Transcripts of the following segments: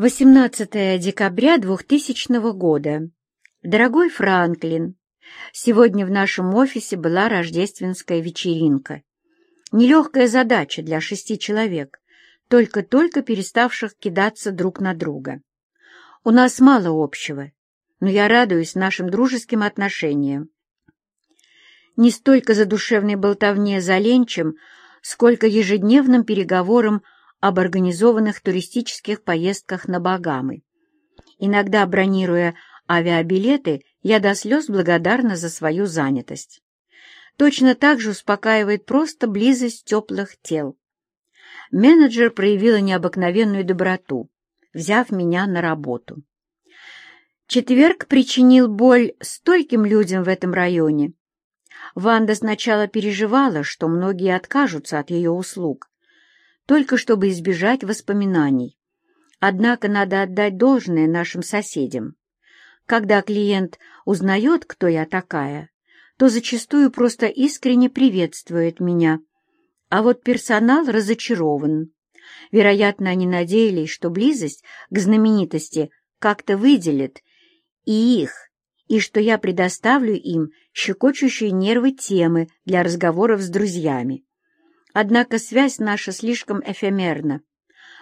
18 декабря 2000 года. Дорогой Франклин, сегодня в нашем офисе была рождественская вечеринка. Нелегкая задача для шести человек, только-только переставших кидаться друг на друга. У нас мало общего, но я радуюсь нашим дружеским отношениям. Не столько за душевной болтовне за ленчем, сколько ежедневным переговорам об организованных туристических поездках на Багамы. Иногда, бронируя авиабилеты, я до слез благодарна за свою занятость. Точно так же успокаивает просто близость теплых тел. Менеджер проявила необыкновенную доброту, взяв меня на работу. Четверг причинил боль стольким людям в этом районе. Ванда сначала переживала, что многие откажутся от ее услуг, только чтобы избежать воспоминаний. Однако надо отдать должное нашим соседям. Когда клиент узнает, кто я такая, то зачастую просто искренне приветствует меня. А вот персонал разочарован. Вероятно, они надеялись, что близость к знаменитости как-то выделит и их, и что я предоставлю им щекочущие нервы темы для разговоров с друзьями. Однако связь наша слишком эфемерна.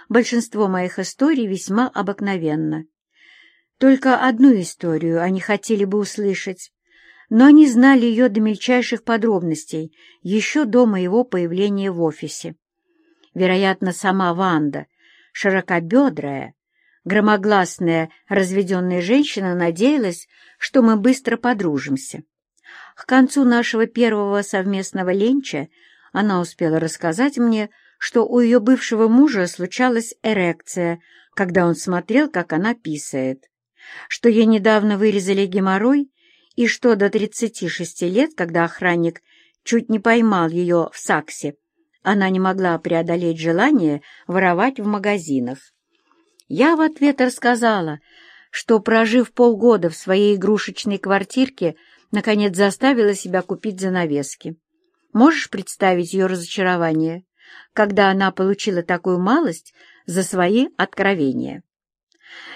Большинство моих историй весьма обыкновенно. Только одну историю они хотели бы услышать, но они знали ее до мельчайших подробностей еще до моего появления в офисе. Вероятно, сама Ванда, широкобедрая, громогласная, разведенная женщина, надеялась, что мы быстро подружимся. К концу нашего первого совместного ленча она успела рассказать мне, что у ее бывшего мужа случалась эрекция, когда он смотрел, как она писает, что ей недавно вырезали геморрой и что до 36 лет, когда охранник чуть не поймал ее в саксе, она не могла преодолеть желание воровать в магазинах. Я в ответ рассказала, что, прожив полгода в своей игрушечной квартирке, наконец заставила себя купить занавески. Можешь представить ее разочарование, когда она получила такую малость за свои откровения?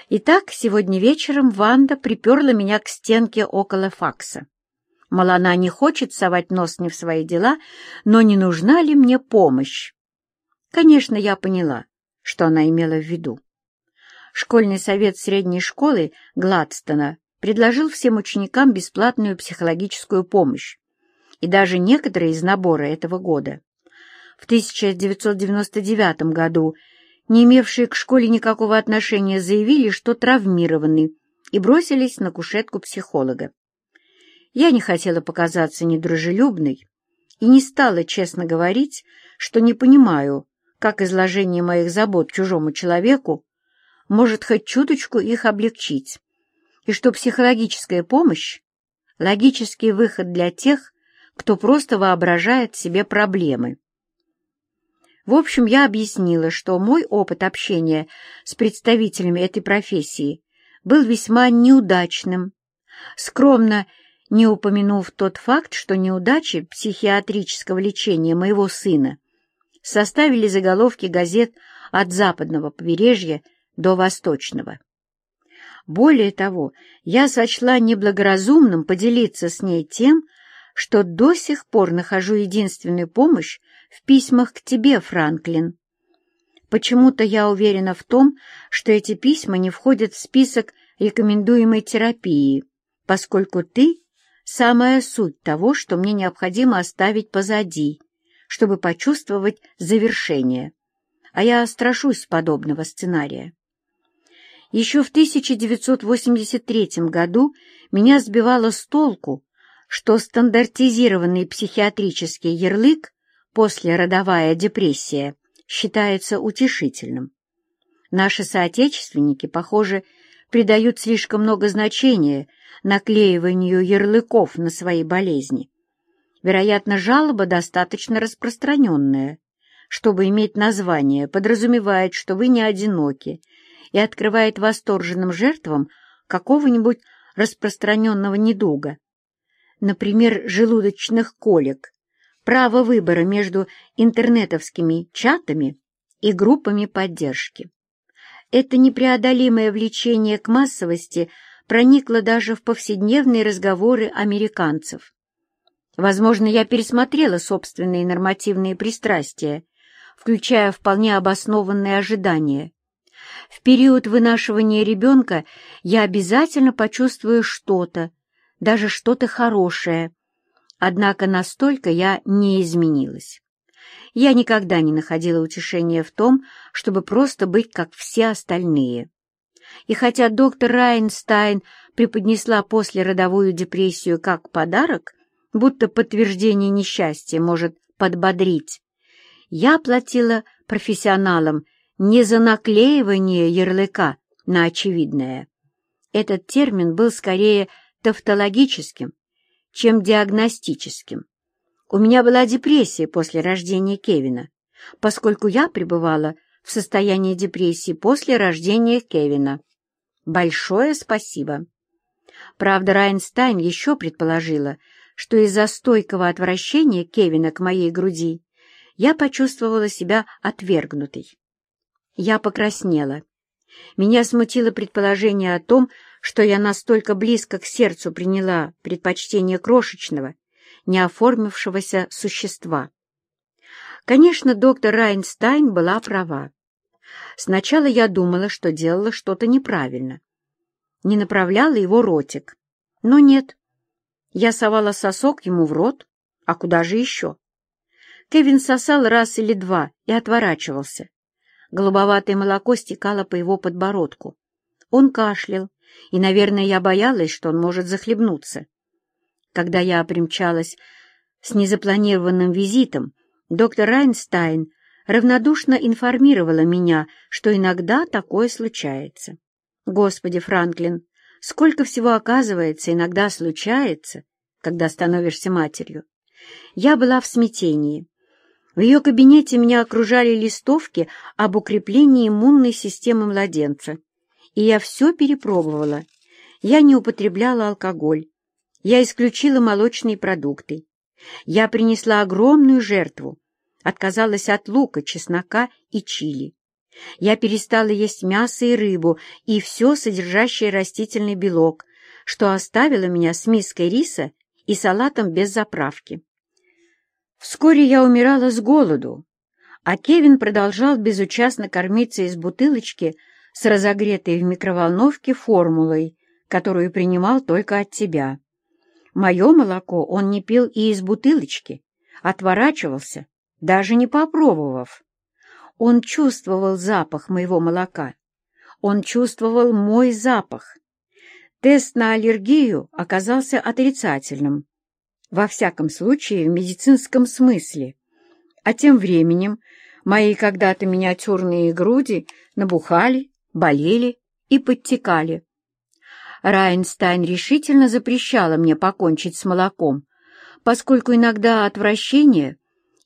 Итак, сегодня вечером Ванда приперла меня к стенке около факса. Мол, она не хочет совать нос не в свои дела, но не нужна ли мне помощь? Конечно, я поняла, что она имела в виду. Школьный совет средней школы Гладстона предложил всем ученикам бесплатную психологическую помощь и даже некоторые из набора этого года. В 1999 году не имевшие к школе никакого отношения заявили, что травмированы, и бросились на кушетку психолога. Я не хотела показаться недружелюбной и не стала честно говорить, что не понимаю, как изложение моих забот чужому человеку может хоть чуточку их облегчить, и что психологическая помощь — логический выход для тех, кто просто воображает себе проблемы. В общем, я объяснила, что мой опыт общения с представителями этой профессии был весьма неудачным, скромно не упомянув тот факт, что неудачи психиатрического лечения моего сына составили заголовки газет от западного побережья до восточного. Более того, я сочла неблагоразумным поделиться с ней тем, что до сих пор нахожу единственную помощь в письмах к тебе, Франклин. Почему-то я уверена в том, что эти письма не входят в список рекомендуемой терапии, поскольку ты — самая суть того, что мне необходимо оставить позади, чтобы почувствовать завершение. А я страшусь подобного сценария. Еще в 1983 году меня сбивало с толку, что стандартизированный психиатрический ярлык «послеродовая депрессия» считается утешительным. Наши соотечественники, похоже, придают слишком много значения наклеиванию ярлыков на свои болезни. Вероятно, жалоба достаточно распространенная, чтобы иметь название, подразумевает, что вы не одиноки, и открывает восторженным жертвам какого-нибудь распространенного недуга например, желудочных колик, право выбора между интернетовскими чатами и группами поддержки. Это непреодолимое влечение к массовости проникло даже в повседневные разговоры американцев. Возможно, я пересмотрела собственные нормативные пристрастия, включая вполне обоснованные ожидания. В период вынашивания ребенка я обязательно почувствую что-то, даже что-то хорошее. Однако настолько я не изменилась. Я никогда не находила утешения в том, чтобы просто быть как все остальные. И хотя доктор Райнстайн преподнесла послеродовую депрессию как подарок, будто подтверждение несчастья может подбодрить, я платила профессионалам не за наклеивание ярлыка на очевидное. Этот термин был скорее тавтологическим, чем диагностическим. У меня была депрессия после рождения Кевина, поскольку я пребывала в состоянии депрессии после рождения Кевина. Большое спасибо. Правда, Райнстайн еще предположила, что из-за стойкого отвращения Кевина к моей груди я почувствовала себя отвергнутой. Я покраснела. Меня смутило предположение о том, что я настолько близко к сердцу приняла предпочтение крошечного, не оформившегося существа. Конечно, доктор Райнстайн была права. Сначала я думала, что делала что-то неправильно. Не направляла его ротик. Но нет. Я совала сосок ему в рот, а куда же еще? Кевин сосал раз или два и отворачивался. Голубоватое молоко стекало по его подбородку. Он кашлял, и, наверное, я боялась, что он может захлебнуться. Когда я примчалась с незапланированным визитом, доктор Райнстайн равнодушно информировала меня, что иногда такое случается. Господи, Франклин, сколько всего оказывается, иногда случается, когда становишься матерью. Я была в смятении. В ее кабинете меня окружали листовки об укреплении иммунной системы младенца и я все перепробовала. Я не употребляла алкоголь. Я исключила молочные продукты. Я принесла огромную жертву. Отказалась от лука, чеснока и чили. Я перестала есть мясо и рыбу и все содержащее растительный белок, что оставило меня с миской риса и салатом без заправки. Вскоре я умирала с голоду, а Кевин продолжал безучастно кормиться из бутылочки с разогретой в микроволновке формулой, которую принимал только от тебя. Мое молоко он не пил и из бутылочки, отворачивался, даже не попробовав. Он чувствовал запах моего молока. Он чувствовал мой запах. Тест на аллергию оказался отрицательным. Во всяком случае, в медицинском смысле. А тем временем мои когда-то миниатюрные груди набухали болели и подтекали. Райнстайн решительно запрещала мне покончить с молоком, поскольку иногда отвращение,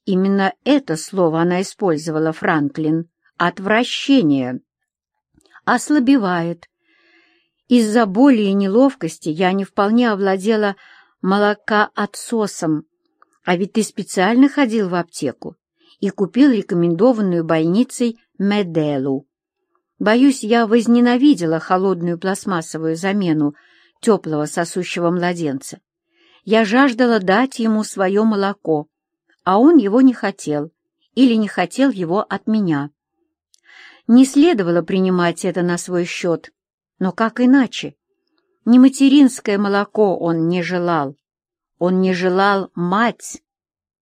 именно это слово она использовала, Франклин, отвращение, ослабевает. Из-за боли и неловкости я не вполне овладела молока отсосом, а ведь ты специально ходил в аптеку и купил рекомендованную больницей Меделу. Боюсь, я возненавидела холодную пластмассовую замену теплого сосущего младенца. Я жаждала дать ему свое молоко, а он его не хотел или не хотел его от меня. Не следовало принимать это на свой счет, но как иначе? Не материнское молоко он не желал, он не желал мать.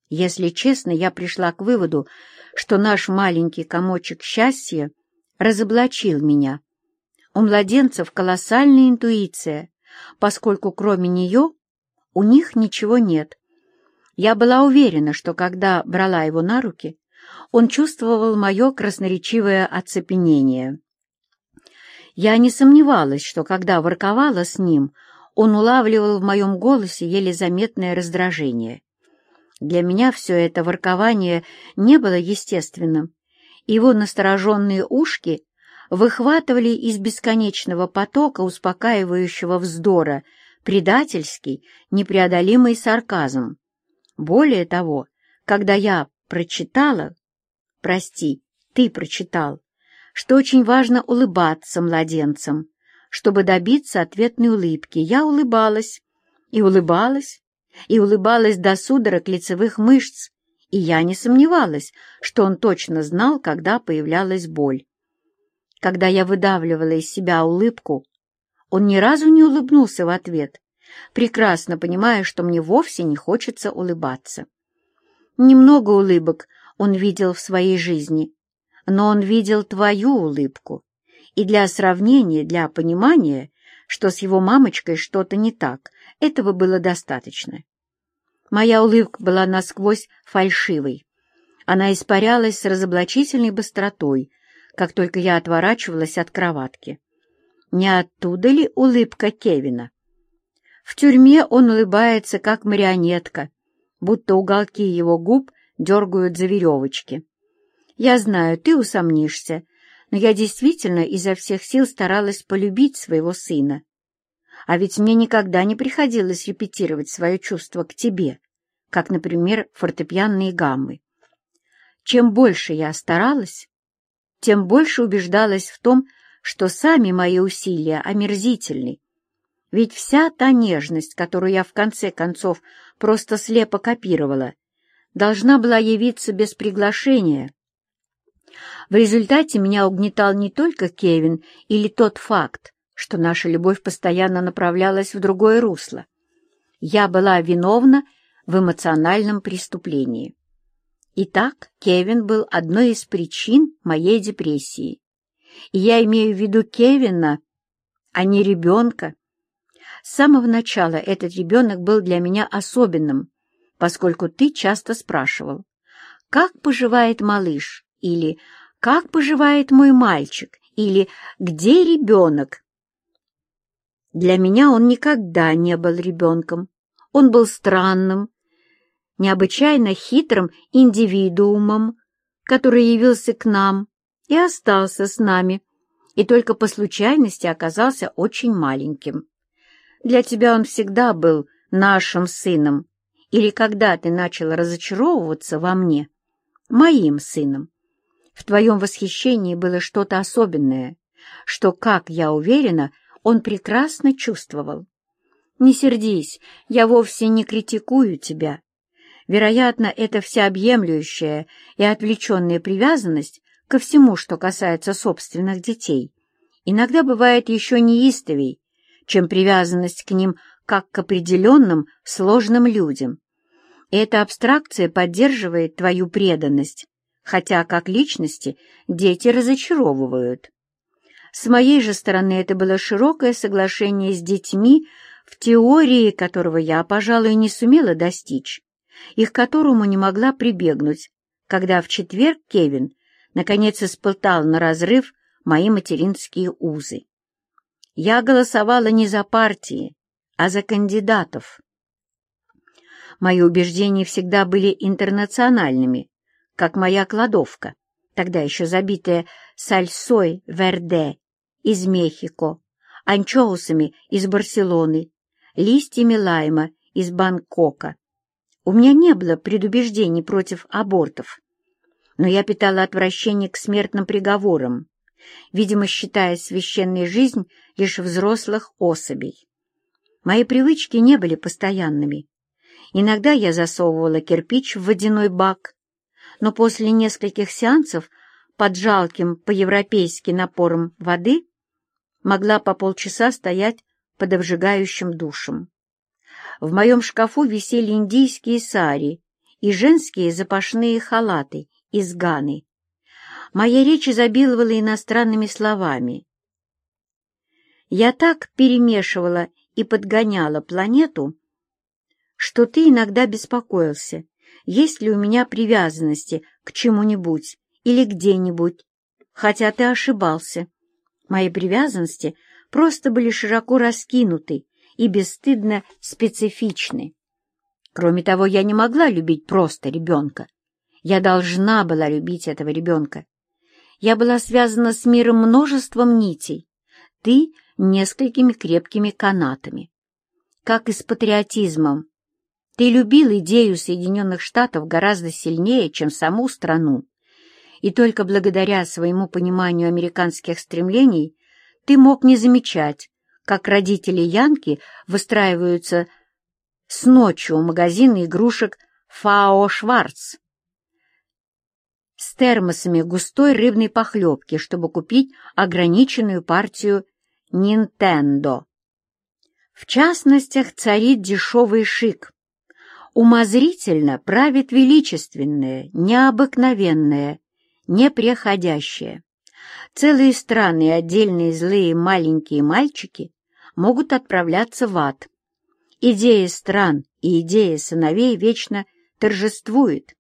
Если честно, я пришла к выводу, что наш маленький комочек счастья разоблачил меня. У младенцев колоссальная интуиция, поскольку кроме нее у них ничего нет. Я была уверена, что когда брала его на руки, он чувствовал мое красноречивое оцепенение. Я не сомневалась, что когда ворковала с ним, он улавливал в моем голосе еле заметное раздражение. Для меня все это воркование не было естественным, его настороженные ушки выхватывали из бесконечного потока успокаивающего вздора предательский, непреодолимый сарказм. Более того, когда я прочитала, прости, ты прочитал, что очень важно улыбаться младенцам, чтобы добиться ответной улыбки. Я улыбалась, и улыбалась, и улыбалась до судорог лицевых мышц, и я не сомневалась, что он точно знал, когда появлялась боль. Когда я выдавливала из себя улыбку, он ни разу не улыбнулся в ответ, прекрасно понимая, что мне вовсе не хочется улыбаться. Немного улыбок он видел в своей жизни, но он видел твою улыбку, и для сравнения, для понимания, что с его мамочкой что-то не так, этого было достаточно. Моя улыбка была насквозь фальшивой. Она испарялась с разоблачительной быстротой, как только я отворачивалась от кроватки. Не оттуда ли улыбка Кевина? В тюрьме он улыбается, как марионетка, будто уголки его губ дергают за веревочки. Я знаю, ты усомнишься, но я действительно изо всех сил старалась полюбить своего сына. А ведь мне никогда не приходилось репетировать свое чувство к тебе, как, например, фортепианные гаммы. Чем больше я старалась, тем больше убеждалась в том, что сами мои усилия омерзительны. Ведь вся та нежность, которую я в конце концов просто слепо копировала, должна была явиться без приглашения. В результате меня угнетал не только Кевин или тот факт, что наша любовь постоянно направлялась в другое русло. Я была виновна в эмоциональном преступлении. Итак, Кевин был одной из причин моей депрессии. И я имею в виду Кевина, а не ребенка. С самого начала этот ребенок был для меня особенным, поскольку ты часто спрашивал, «Как поживает малыш?» или «Как поживает мой мальчик?» или «Где ребенок?» Для меня он никогда не был ребенком. Он был странным, необычайно хитрым индивидуумом, который явился к нам и остался с нами, и только по случайности оказался очень маленьким. Для тебя он всегда был нашим сыном, или когда ты начал разочаровываться во мне, моим сыном. В твоем восхищении было что-то особенное, что, как я уверена, он прекрасно чувствовал. Не сердись, я вовсе не критикую тебя. Вероятно, это всеобъемлющая и отвлеченная привязанность ко всему, что касается собственных детей, иногда бывает еще неистовей, чем привязанность к ним как к определенным сложным людям. эта абстракция поддерживает твою преданность, хотя как личности дети разочаровывают. С моей же стороны это было широкое соглашение с детьми, в теории которого я, пожалуй, не сумела достичь, и к которому не могла прибегнуть, когда в четверг Кевин наконец испытал на разрыв мои материнские узы. Я голосовала не за партии, а за кандидатов. Мои убеждения всегда были интернациональными, как моя кладовка, тогда еще забитая сальсой верде из Мехико, анчоусами из Барселоны, листьями лайма из Бангкока. У меня не было предубеждений против абортов но я питала отвращение к смертным приговорам, видимо, считая священной жизнь лишь взрослых особей. Мои привычки не были постоянными. Иногда я засовывала кирпич в водяной бак, но после нескольких сеансов под жалким по-европейски напором воды могла по полчаса стоять под обжигающим душем. В моем шкафу висели индийские сари и женские запашные халаты из Ганы. Моя речь изобиловала иностранными словами. Я так перемешивала и подгоняла планету, что ты иногда беспокоился, есть ли у меня привязанности к чему-нибудь или где-нибудь, хотя ты ошибался. Мои привязанности просто были широко раскинуты и бесстыдно специфичны. Кроме того, я не могла любить просто ребенка. Я должна была любить этого ребенка. Я была связана с миром множеством нитей, ты — несколькими крепкими канатами. Как и с патриотизмом. Ты любил идею Соединенных Штатов гораздо сильнее, чем саму страну. И только благодаря своему пониманию американских стремлений ты мог не замечать, как родители Янки выстраиваются с ночью у магазина игрушек «Фао Шварц» с термосами густой рыбной похлебки, чтобы купить ограниченную партию «Нинтендо». В частностях царит дешевый шик. Умозрительно правит величественное, необыкновенное, непреходящее. Целые страны и отдельные злые маленькие мальчики могут отправляться в ад. Идея стран и идея сыновей вечно торжествует.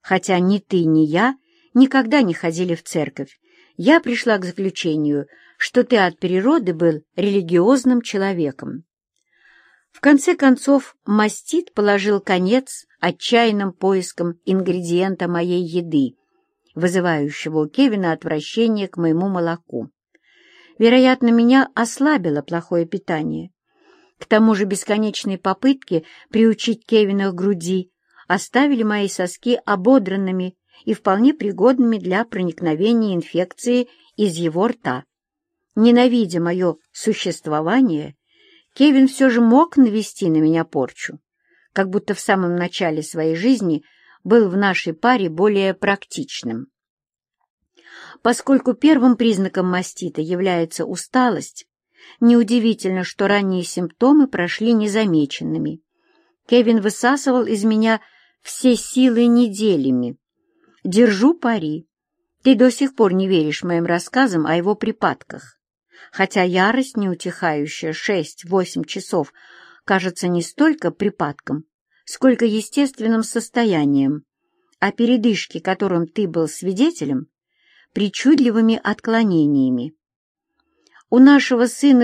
Хотя ни ты, ни я никогда не ходили в церковь, я пришла к заключению, что ты от природы был религиозным человеком. В конце концов, мастит положил конец отчаянным поискам ингредиента моей еды, вызывающего у Кевина отвращение к моему молоку. Вероятно, меня ослабило плохое питание. К тому же бесконечные попытки приучить Кевина к груди оставили мои соски ободранными и вполне пригодными для проникновения инфекции из его рта. Ненавидя мое существование, Кевин все же мог навести на меня порчу, как будто в самом начале своей жизни был в нашей паре более практичным. Поскольку первым признаком мастита является усталость, неудивительно, что ранние симптомы прошли незамеченными. Кевин высасывал из меня все силы неделями. Держу пари. Ты до сих пор не веришь моим рассказам о его припадках хотя ярость, неутихающая шесть-восемь часов, кажется не столько припадком, сколько естественным состоянием, а передышки, которым ты был свидетелем, причудливыми отклонениями. У нашего сына